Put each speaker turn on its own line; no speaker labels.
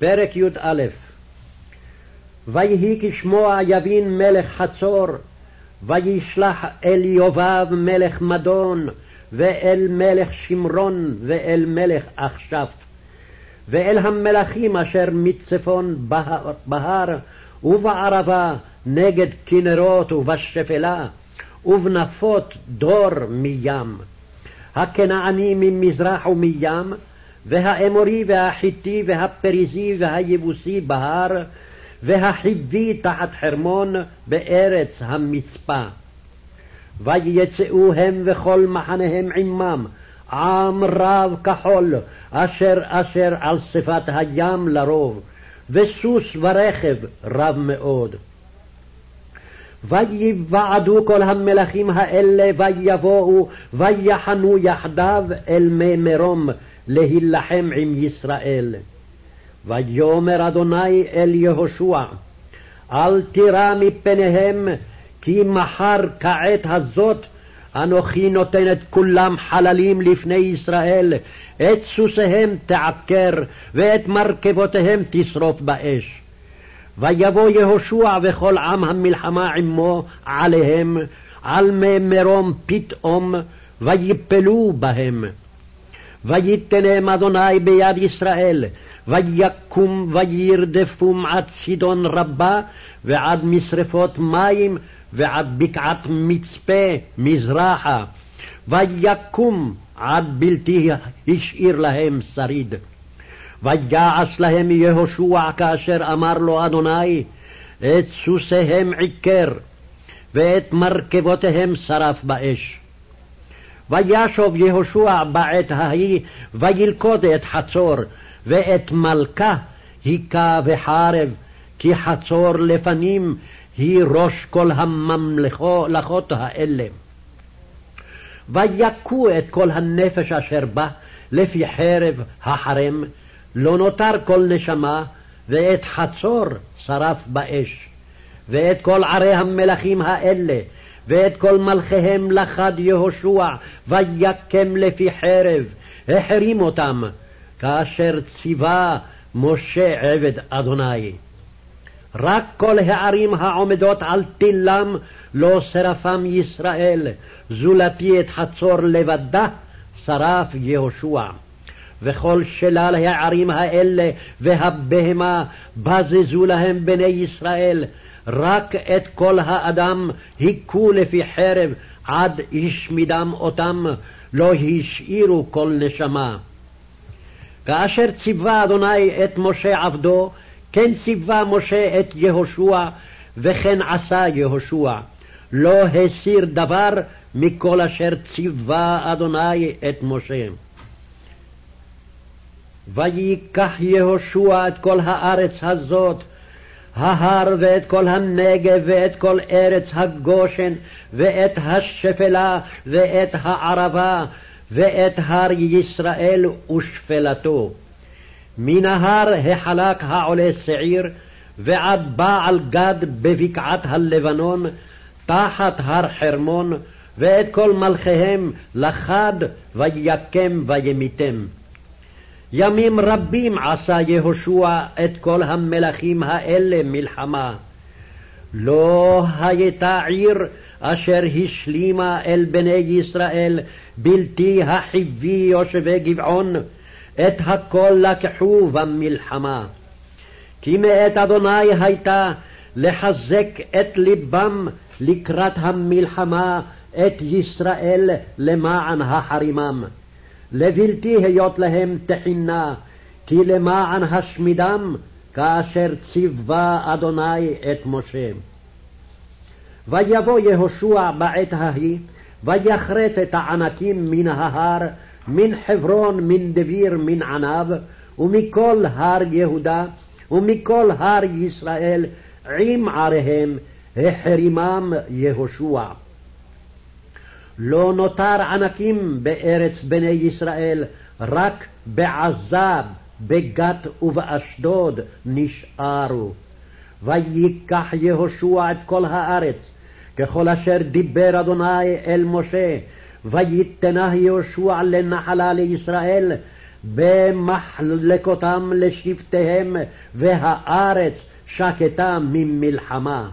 פרק י"א ויהי כשמוע יבין מלך חצור, וישלח אל יובב מלך מדון, ואל מלך שמרון, ואל מלך עכשף, ואל המלכים אשר מצפון בהר, בהר ובערבה נגד כנרות ובשפלה, ובנפות דור מים. הכנעני ממזרח ומים, והאמורי והחיטי והפריזי והיבוסי בהר, והחיבי תחת חרמון בארץ המצפה. ויצאו הם וכל מחניהם עמם, עם רב כחול, אשר אשר על שפת הים לרוב, וסוס ורכב רב מאוד. ויוועדו כל המלכים האלה ויבואו ויחנו יחדיו אל מי מרום להילחם עם ישראל. ויאמר אדוני אל יהושע אל תירא מפניהם כי מחר כעת הזאת אנוכי נותן את כולם חללים לפני ישראל, את סוסיהם תעקר, ואת מרכבותיהם תשרוף באש. ויבוא יהושע וכל עם המלחמה עמו עליהם, על מי מרום פתאום, ויפלו בהם. ויתנם אדוני ביד ישראל, ויקום וירדפום עד צידון רבה, ועד משרפות מים, ועד בקעת מצפה מזרחה, ויקום עד בלתי השאיר להם שריד. ויעש להם יהושע כאשר אמר לו אדוני, את סוסיהם עיקר, ואת מרכבותיהם שרף באש. וישוב יהושע בעת ההיא, וילכוד את חצור, ואת מלכה היכה בחרב, כי חצור לפנים היא ראש כל הממלכות האלה. ויכו את כל הנפש אשר בה לפי חרב החרם, לא נותר כל נשמה, ואת חצור שרף באש. ואת כל ערי המלכים האלה, ואת כל מלכיהם לחד יהושע, ויקם לפי חרב, החרים אותם, כאשר ציווה משה עבד אדוני. רק כל הערים העומדות על תילם לא שרפם ישראל, זולתי את חצור לבדה שרף יהושע. וכל שלל הערים האלה והבהמה בזזו להם בני ישראל, רק את כל האדם היכו לפי חרב עד השמידם אותם, לא השאירו כל נשמה. כאשר ציווה אדוני את משה עבדו, כן ציווה משה את יהושע, וכן עשה יהושע. לא הסיר דבר מכל אשר ציווה אדוני את משה. ויקח יהושע את כל הארץ הזאת, ההר ואת כל הנגב ואת כל ארץ הגושן ואת השפלה ואת הערבה ואת הר ישראל ושפלתו. מנהר החלק העולה שעיר ועד בעל גד בבקעת הלבנון תחת הר חרמון ואת כל מלכיהם לחד ויקם וימיתם. ימים רבים עשה יהושע את כל המלכים האלה מלחמה. לא הייתה עיר אשר השלימה אל בני ישראל בלתי החיבי יושבי גבעון, את הכל לקחו במלחמה. כי מאת אדוני הייתה לחזק את לבם לקראת המלחמה את ישראל למען החרימם. לבלתי היות להם תחינה, כי למען השמידם, כאשר ציווה אדוני את משה. ויבוא יהושע בעת ההיא, ויכרת את הענקים מן ההר, מן חברון, מן דביר, מן ענב, ומכל הר יהודה, ומכל הר ישראל, עם עריהם, החרימם יהושע. לא נותר ענקים בארץ בני ישראל, רק בעזב, בגת ובאשדוד נשארו. ויקח יהושע את כל הארץ, ככל אשר דיבר אדוני אל משה, ויתנה יהושע לנחלה לישראל, במחלקותם לשבטיהם, והארץ שקטה ממלחמה.